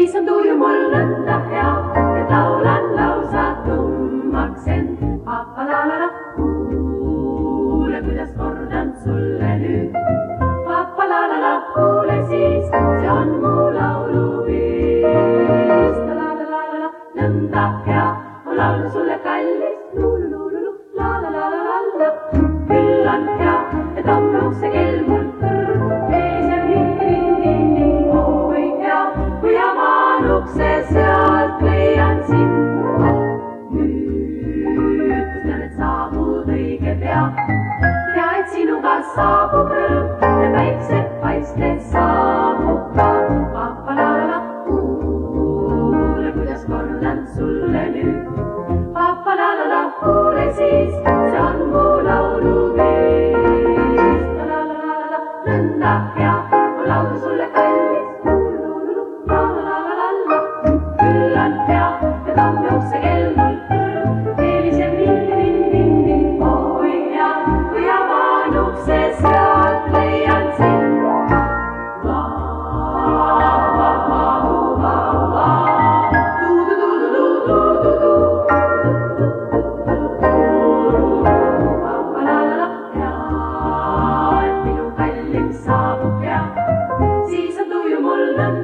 siis on tuju mul nõnda hea, et laulan lausa tummaks end. a blue. It makes it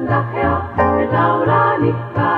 Laura Nicca